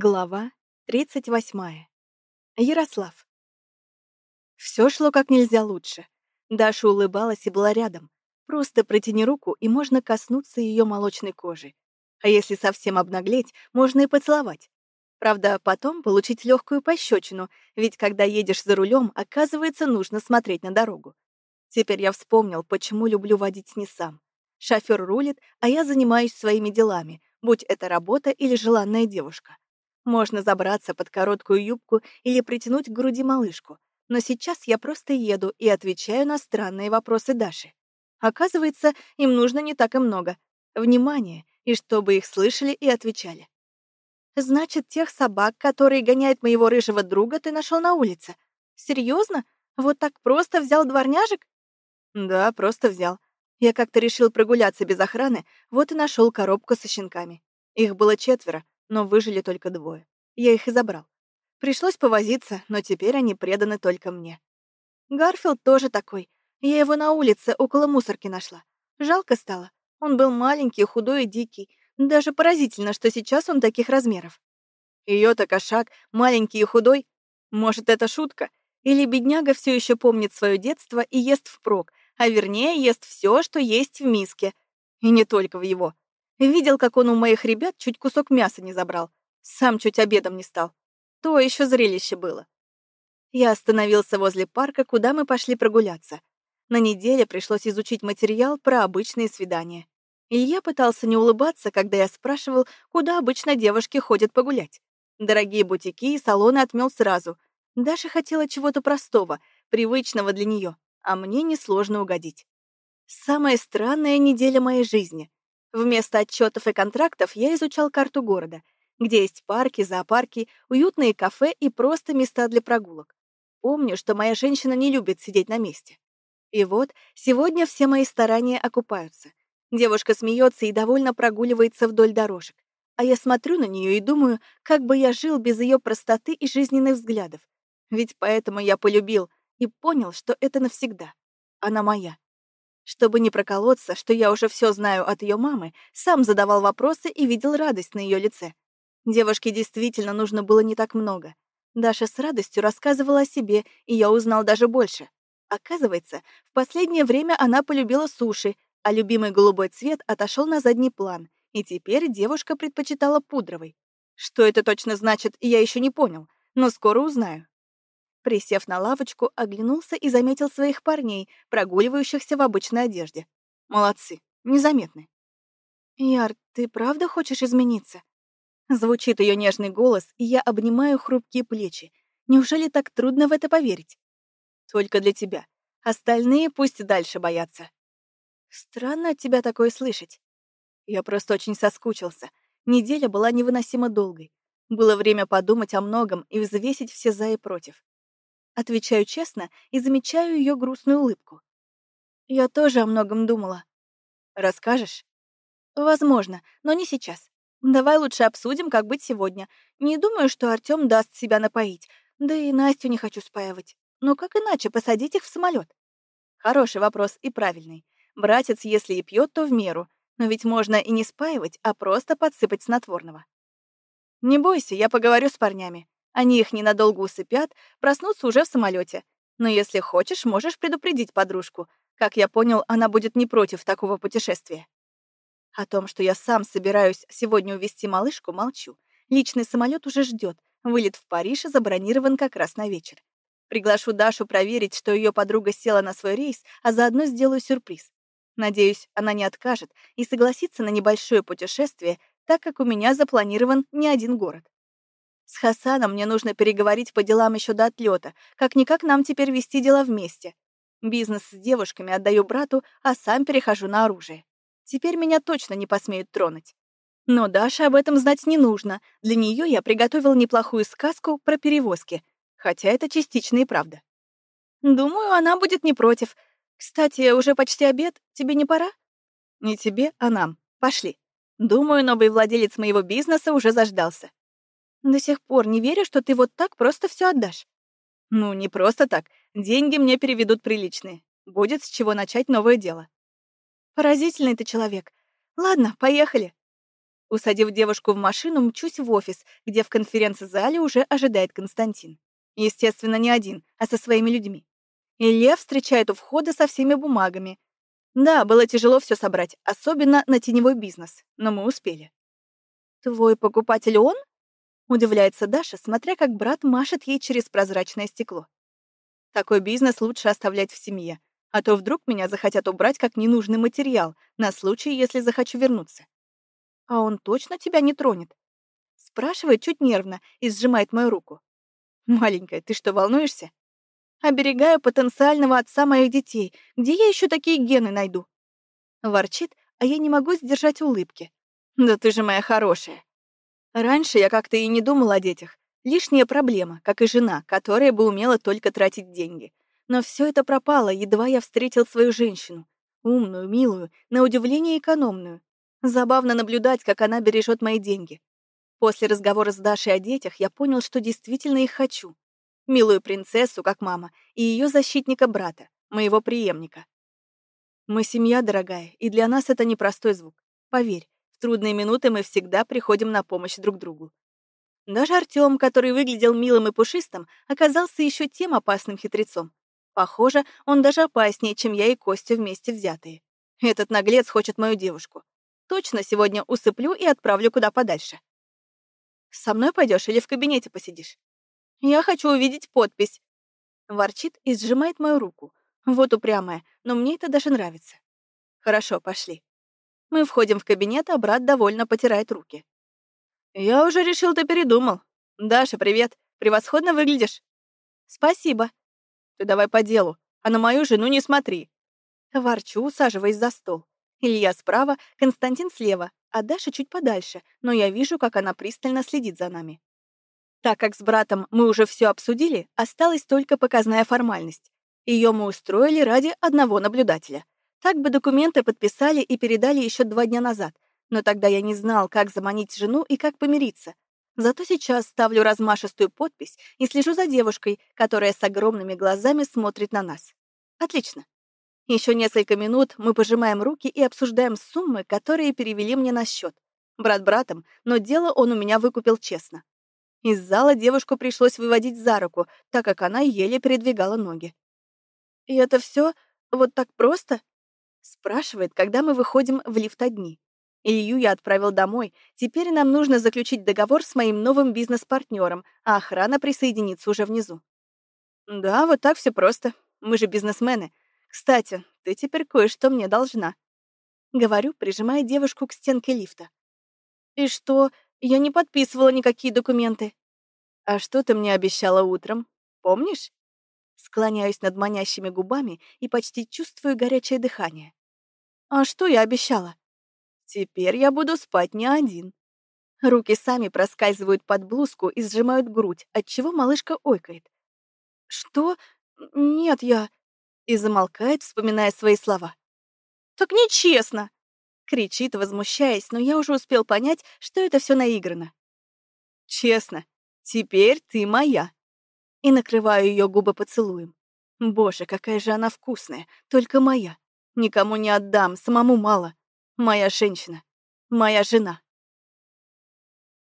Глава 38. Ярослав. Все шло как нельзя лучше. Даша улыбалась и была рядом. Просто протяни руку, и можно коснуться ее молочной кожи. А если совсем обнаглеть, можно и поцеловать. Правда, потом получить легкую пощечину, ведь когда едешь за рулем, оказывается, нужно смотреть на дорогу. Теперь я вспомнил, почему люблю водить не сам. Шофер рулит, а я занимаюсь своими делами, будь это работа или желанная девушка. Можно забраться под короткую юбку или притянуть к груди малышку. Но сейчас я просто еду и отвечаю на странные вопросы Даши. Оказывается, им нужно не так и много. Внимание, и чтобы их слышали и отвечали. «Значит, тех собак, которые гоняют моего рыжего друга, ты нашел на улице? Серьезно? Вот так просто взял дворняжек?» «Да, просто взял. Я как-то решил прогуляться без охраны, вот и нашел коробку со щенками. Их было четверо, но выжили только двое. Я их и забрал. Пришлось повозиться, но теперь они преданы только мне. Гарфилд тоже такой. Я его на улице около мусорки нашла. Жалко стало. Он был маленький, худой и дикий. Даже поразительно, что сейчас он таких размеров. Ее-то кошак, маленький и худой. Может, это шутка? Или бедняга все еще помнит свое детство и ест впрок, а вернее ест все, что есть в миске. И не только в его. Видел, как он у моих ребят чуть кусок мяса не забрал. Сам чуть обедом не стал. То еще зрелище было. Я остановился возле парка, куда мы пошли прогуляться. На неделе пришлось изучить материал про обычные свидания. Илья пытался не улыбаться, когда я спрашивал, куда обычно девушки ходят погулять. Дорогие бутики и салоны отмел сразу. Даша хотела чего-то простого, привычного для нее, а мне несложно угодить. Самая странная неделя моей жизни. Вместо отчетов и контрактов я изучал карту города, где есть парки, зоопарки, уютные кафе и просто места для прогулок. Помню, что моя женщина не любит сидеть на месте. И вот сегодня все мои старания окупаются. Девушка смеется и довольно прогуливается вдоль дорожек. А я смотрю на нее и думаю, как бы я жил без ее простоты и жизненных взглядов. Ведь поэтому я полюбил и понял, что это навсегда. Она моя. Чтобы не проколоться, что я уже все знаю от ее мамы, сам задавал вопросы и видел радость на ее лице. Девушке действительно нужно было не так много. Даша с радостью рассказывала о себе, и я узнал даже больше. Оказывается, в последнее время она полюбила суши, а любимый голубой цвет отошел на задний план, и теперь девушка предпочитала пудровый. Что это точно значит, я еще не понял, но скоро узнаю. Присев на лавочку, оглянулся и заметил своих парней, прогуливающихся в обычной одежде. Молодцы, незаметны. «Яр, ты правда хочешь измениться?» Звучит ее нежный голос, и я обнимаю хрупкие плечи. Неужели так трудно в это поверить? Только для тебя. Остальные пусть дальше боятся. Странно от тебя такое слышать. Я просто очень соскучился. Неделя была невыносимо долгой. Было время подумать о многом и взвесить все за и против. Отвечаю честно и замечаю ее грустную улыбку. Я тоже о многом думала. Расскажешь? Возможно, но не сейчас. Давай лучше обсудим, как быть сегодня. Не думаю, что Артём даст себя напоить. Да и Настю не хочу спаивать. Но как иначе посадить их в самолет? Хороший вопрос и правильный. Братец, если и пьет, то в меру. Но ведь можно и не спаивать, а просто подсыпать снотворного. Не бойся, я поговорю с парнями. Они их ненадолго усыпят, проснутся уже в самолете. Но если хочешь, можешь предупредить подружку. Как я понял, она будет не против такого путешествия. О том, что я сам собираюсь сегодня увезти малышку, молчу. Личный самолет уже ждет. Вылет в Париж забронирован как раз на вечер. Приглашу Дашу проверить, что ее подруга села на свой рейс, а заодно сделаю сюрприз. Надеюсь, она не откажет и согласится на небольшое путешествие, так как у меня запланирован не один город. С Хасаном мне нужно переговорить по делам еще до отлета. Как-никак нам теперь вести дела вместе. Бизнес с девушками отдаю брату, а сам перехожу на оружие. Теперь меня точно не посмеют тронуть. Но Даше об этом знать не нужно. Для нее я приготовил неплохую сказку про перевозки, хотя это частично и правда. Думаю, она будет не против. Кстати, уже почти обед. Тебе не пора? Не тебе, а нам. Пошли. Думаю, новый владелец моего бизнеса уже заждался. До сих пор не верю, что ты вот так просто все отдашь. Ну, не просто так. Деньги мне переведут приличные. Будет с чего начать новое дело. Поразительный ты человек. Ладно, поехали. Усадив девушку в машину, мчусь в офис, где в конференц-зале уже ожидает Константин. Естественно, не один, а со своими людьми. Илья встречает у входа со всеми бумагами. Да, было тяжело все собрать, особенно на теневой бизнес, но мы успели. «Твой покупатель он?» — удивляется Даша, смотря как брат машет ей через прозрачное стекло. Такой бизнес лучше оставлять в семье, а то вдруг меня захотят убрать как ненужный материал на случай, если захочу вернуться. «А он точно тебя не тронет?» Спрашивает чуть нервно и сжимает мою руку. «Маленькая, ты что, волнуешься?» «Оберегаю потенциального отца моих детей. Где я еще такие гены найду?» Ворчит, а я не могу сдержать улыбки. «Да ты же моя хорошая!» Раньше я как-то и не думала о детях. Лишняя проблема, как и жена, которая бы умела только тратить деньги. Но все это пропало, едва я встретил свою женщину. Умную, милую, на удивление экономную. Забавно наблюдать, как она бережет мои деньги. После разговора с Дашей о детях я понял, что действительно их хочу. Милую принцессу, как мама, и ее защитника-брата, моего преемника. Мы семья, дорогая, и для нас это непростой звук. Поверь, в трудные минуты мы всегда приходим на помощь друг другу. Даже Артём, который выглядел милым и пушистым, оказался еще тем опасным хитрецом. Похоже, он даже опаснее, чем я и Костя вместе взятые. Этот наглец хочет мою девушку. Точно сегодня усыплю и отправлю куда подальше. Со мной пойдешь или в кабинете посидишь? Я хочу увидеть подпись. Ворчит и сжимает мою руку. Вот упрямая, но мне это даже нравится. Хорошо, пошли. Мы входим в кабинет, а брат довольно потирает руки. Я уже решил, ты передумал. Даша, привет. Превосходно выглядишь. Спасибо. Ты давай по делу, а на мою жену не смотри. Ворчу, усаживаясь за стол. Илья справа, Константин слева, а Даша чуть подальше, но я вижу, как она пристально следит за нами. Так как с братом мы уже все обсудили, осталась только показная формальность. Ее мы устроили ради одного наблюдателя. Так бы документы подписали и передали еще два дня назад, но тогда я не знал, как заманить жену и как помириться. Зато сейчас ставлю размашистую подпись и слежу за девушкой, которая с огромными глазами смотрит на нас. Отлично. Еще несколько минут мы пожимаем руки и обсуждаем суммы, которые перевели мне на счет. Брат братом, но дело он у меня выкупил честно. Из зала девушку пришлось выводить за руку, так как она еле передвигала ноги. «И это все вот так просто?» Спрашивает, когда мы выходим в лифт одни. Илью я отправил домой. Теперь нам нужно заключить договор с моим новым бизнес-партнером, а охрана присоединится уже внизу. Да, вот так все просто. Мы же бизнесмены. Кстати, ты теперь кое-что мне должна. Говорю, прижимая девушку к стенке лифта. И что? Я не подписывала никакие документы. А что ты мне обещала утром? Помнишь? Склоняюсь над манящими губами и почти чувствую горячее дыхание. А что я обещала? Теперь я буду спать не один. Руки сами проскальзывают под блузку и сжимают грудь, отчего малышка ойкает. Что? Нет, я и замолкает, вспоминая свои слова. «Так нечестно!» — кричит, возмущаясь, но я уже успел понять, что это все наиграно. «Честно, теперь ты моя!» И накрываю ее губы поцелуем. Боже, какая же она вкусная, только моя. Никому не отдам, самому мало. Моя женщина, моя жена.